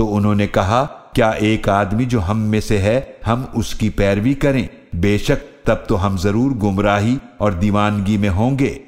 तो उन्होंने कहा, क्या एक आदमी जो हम में से है, हम उसकी पैरवी करें? बेशक, तब तो हम ज़रूर गुमराही और दीवानगी में होंगे।